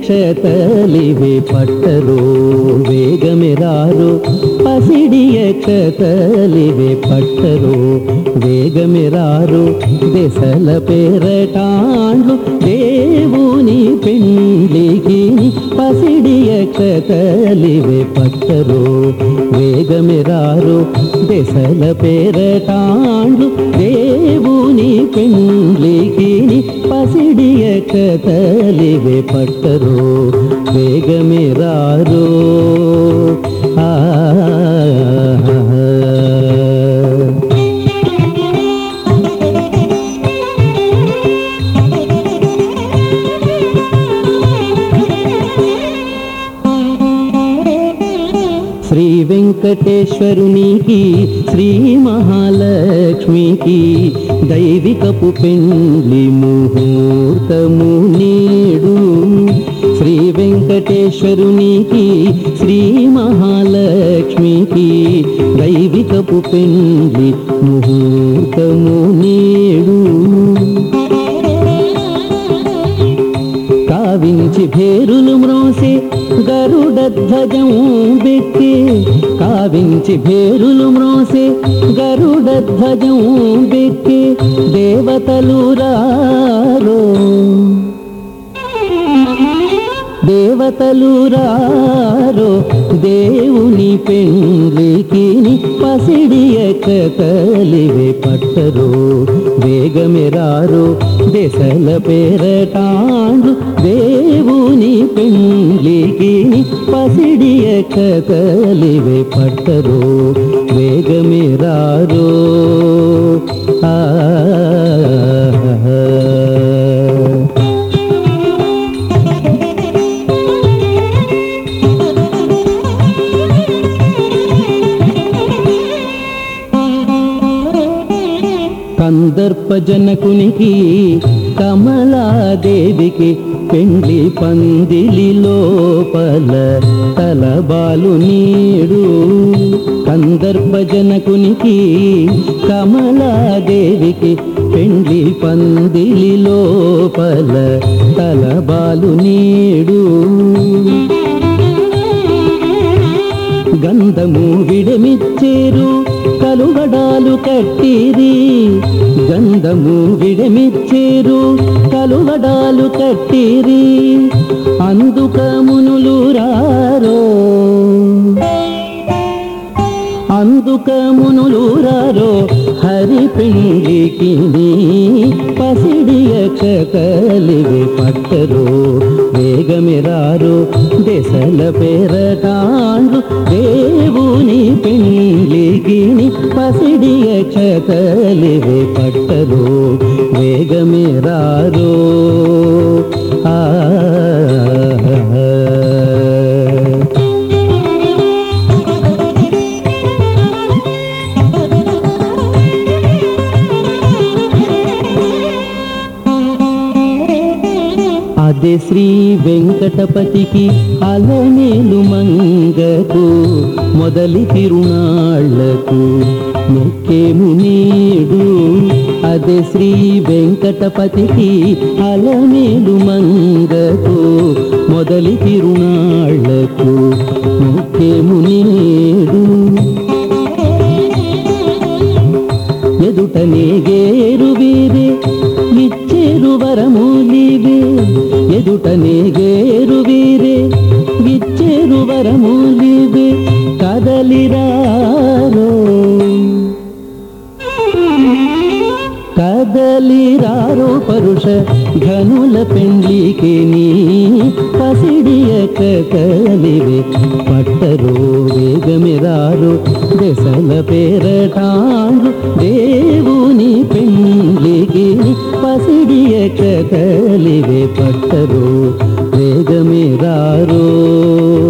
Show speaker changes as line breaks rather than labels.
క్షతలివే పట్టరు వేగమిరారు. పసిడియ క్షతలివే పట్టరు వేగమిరారు. దెసల పేరటాండ్లు దేవుని పెండ్లికి పసిడియ క్షతలివే పట్టరు వేగమిరారు దెసల పేరటాండ్లు దేవుని పెండ్లికి పసిడియ కతలివే పట్టరు వేగమిరారు ఆ శ్రీ వెంకటేశ్వరునికి శ్రీ మహాలక్ష్మికి దైవికపు పెండ్లి ముహూర్తము నేడు. శ్రీ వెంకటేశ్వరునికి శ్రీ మహాలక్ష్మికి దైవికపు పెండ్లి ముహూర్తము నేడు. కావించి భేరులు మ్రోసే గరుడ ధ్వజం బెక్కి కావించి భేరులు మ్రోసే గరుడ ధ్వజం బెక్కి దేవతలు రారో. దేవతలు రారో. దేవుని పెండ్లికి పసిడియ కతలివే పట్టరు. వేగమిరారు. దెసల పేరటాండు దేవుని పెండ్లికి పసిడియ కదలివే పట్టరు వేగమిరారు ఆ. కందర్ప జనకునికి కమలాదేవికి పెండ్లి పందిలి లోపల తలబాలు నీడు. కందర్భజనకునికి కమలాదేవికి పెండ్లి పందిలి లోపల తలబాలు నీడు. గంధము విడమిచ్చేరు కలుగడాలు కట్టిరి. గంధము విడమిచ్చేరు కలువడాలు కట్టిరి అందుక మునులు రారో. అందుక మునులు రారో హరి పట్టరు వేగమిరారు దెసల పేరటాండు దేవుని పిండికి పసిడియ కలివి పట్టరు వేగమిరారు ఆ అదే శ్రీ వెంకటపతికి అలమేలు మంగకు మొదలి తిరునాళ్ళకు మొక్కేము నేడు. అదే శ్రీ వెంకటపతికి అలమేలు మంగకు మొదలి తిరునాళ్ళకు మొక్కేము నేడు. ఎదుటనే గేరు వీరే ఇచ్చేరు వరములివే. ఎదుటనే గేరు వీరే విచ్చేరు వరములివే పరుష ఘనుల పెండ్లికి నీ పసిడియ కదలివే పట్టరు వేగమిరారు దెసల పేరటాండ్లు దేవుని పెండ్లికి పసిడియ కదలివే పట్టరు వేగమిరారు ఆ